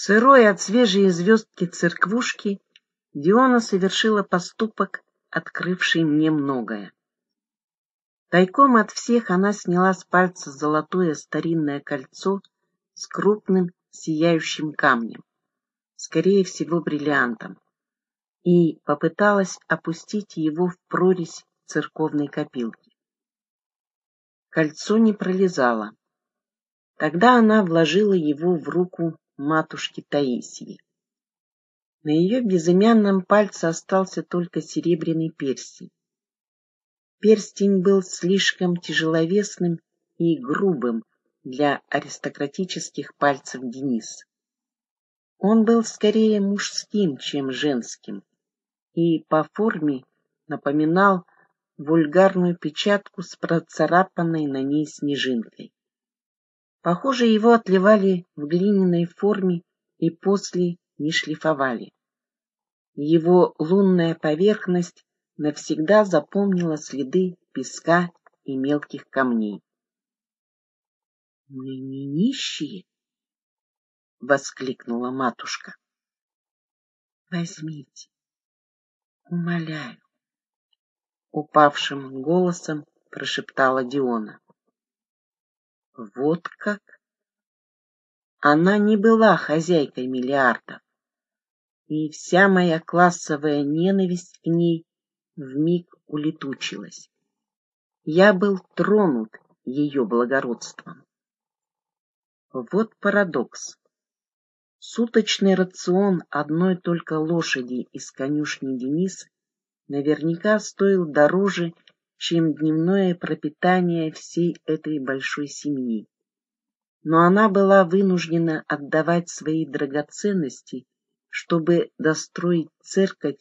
Сырой от свежей звездки церквушки Диона совершила поступок, открывший мне многое. Тайком от всех она сняла с пальца золотое старинное кольцо с крупным сияющим камнем, скорее всего бриллиантом, и попыталась опустить его в прорезь церковной копилки. Кольцо не пролезало. Тогда она вложила его в руку матушки Таисии. На ее безымянном пальце остался только серебряный перстень. Перстень был слишком тяжеловесным и грубым для аристократических пальцев Денис. Он был скорее мужским, чем женским, и по форме напоминал вульгарную печатку с процарапанной на ней снежинкой. Похоже, его отливали в глиняной форме и после не шлифовали. Его лунная поверхность навсегда запомнила следы песка и мелких камней. — Мы не нищие? — воскликнула матушка. — Возьмите, умоляю, — упавшим голосом прошептала Диона. Вот как? Она не была хозяйкой миллиардов, и вся моя классовая ненависть к ней вмиг улетучилась. Я был тронут ее благородством. Вот парадокс. Суточный рацион одной только лошади из конюшни Денис наверняка стоил дороже, чем дневное пропитание всей этой большой семьи. Но она была вынуждена отдавать свои драгоценности, чтобы достроить церковь,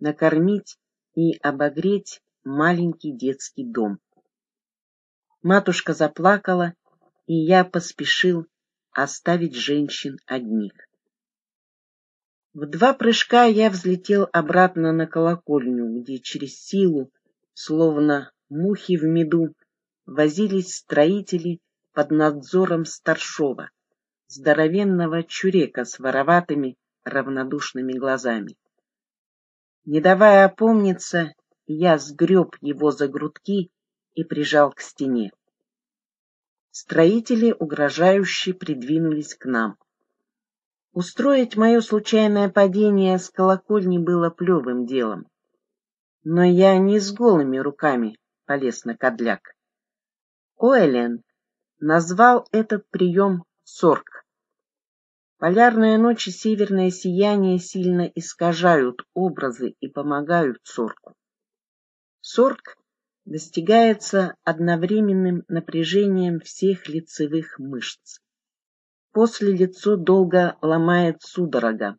накормить и обогреть маленький детский дом. Матушка заплакала, и я поспешил оставить женщин одних. В два прыжка я взлетел обратно на колокольню, где через силу словно мухи в меду, возились строители под надзором старшова, здоровенного чурека с вороватыми равнодушными глазами. Не давая опомниться, я сгреб его за грудки и прижал к стене. Строители угрожающе придвинулись к нам. Устроить мое случайное падение с колокольни было плевым делом. Но я не с голыми руками полез на кадляк. Оэлен назвал этот прием сорк. Полярная ночь и северное сияние сильно искажают образы и помогают сорку. Сорк достигается одновременным напряжением всех лицевых мышц. После лицо долго ломает судорога,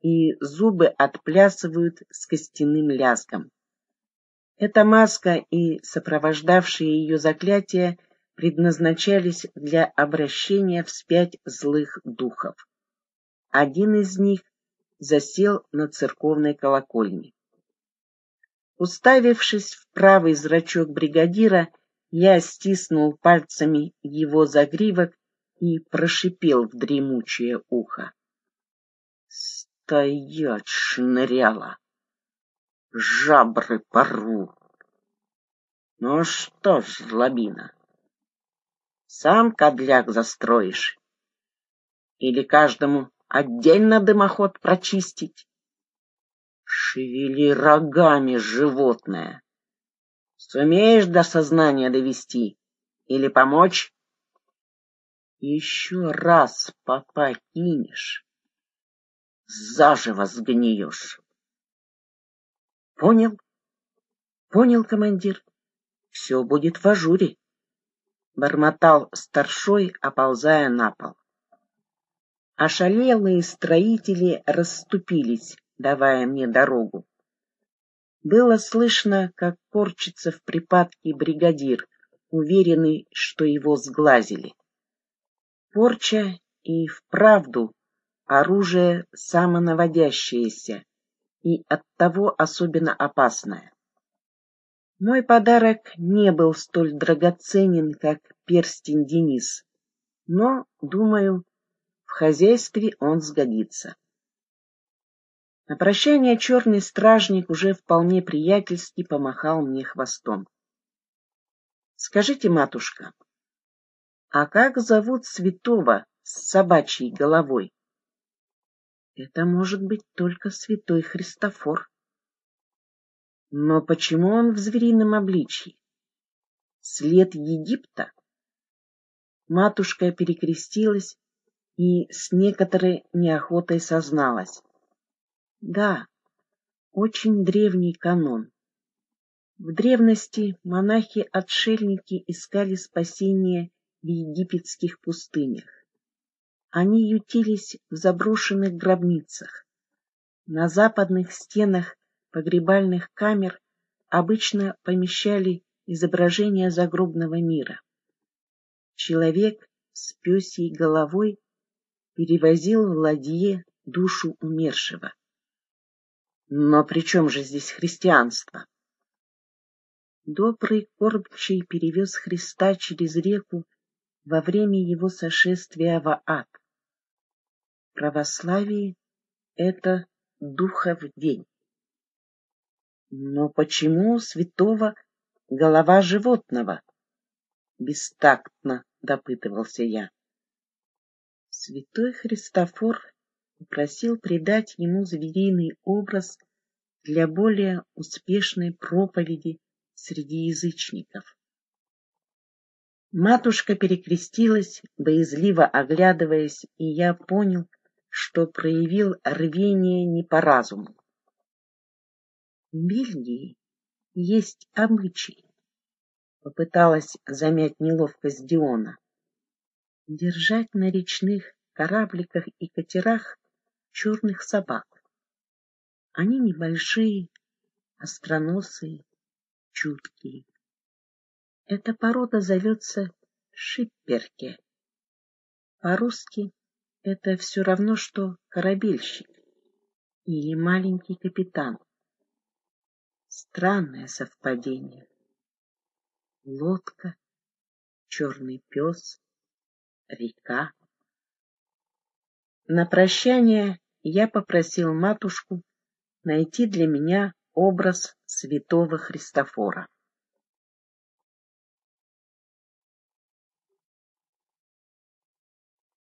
и зубы отплясывают с костяным лязгом. Эта маска и сопровождавшие ее заклятия предназначались для обращения вспять злых духов. Один из них засел на церковной колокольне. Уставившись в правый зрачок бригадира, я стиснул пальцами его загривок и прошипел в дремучее ухо. «Стоять, шныряла!» Жабры порву. Ну что ж, злобина, сам кадляк застроишь? Или каждому отдельно дымоход прочистить? Шевели рогами, животное. Сумеешь до сознания довести или помочь? Еще раз попокинешь, заживо сгниешь. Понял? Понял, командир. Все будет в ажуре. Бормотал старшой, оползая на пол. Ошалелые строители расступились, давая мне дорогу. Было слышно, как корчится в припадке бригадир, уверенный, что его сглазили. Порча и вправду оружие самонаводящееся, и оттого особенно опасная. Мой подарок не был столь драгоценен, как перстень Денис, но, думаю, В хозяйстве он сгодится. На прощание черный стражник уже вполне приятельски помахал мне хвостом. — Скажите, матушка, а как зовут святого с собачьей головой? — Это может быть только святой Христофор. Но почему он в зверином обличье? След Египта? Матушка перекрестилась и с некоторой неохотой созналась. Да, очень древний канон. В древности монахи-отшельники искали спасения в египетских пустынях. Они ютились в заброшенных гробницах. На западных стенах погребальных камер обычно помещали изображения загробного мира. Человек с пёсьей головой перевозил в ладье душу умершего. Но при чем же здесь христианство? Добрый кормчий перевез Христа через реку во время его сошествия в ад. Православие — это духов день. Но почему святого голова животного? Бестактно допытывался я. Святой Христофор попросил придать ему звериный образ для более успешной проповеди среди язычников. Матушка перекрестилась, боязливо оглядываясь, и я понял, что проявил рвение не по разуму. В Бельгии есть обычай, попыталась замять неловкость Диона, держать на речных корабликах и катерах черных собак. Они небольшие, остроносые, чуткие. Эта порода зовется шипперке. По-русски это все равно, что корабельщик или маленький капитан. Странное совпадение. Лодка, черный пес, река. На прощание я попросил матушку найти для меня образ святого Христофора.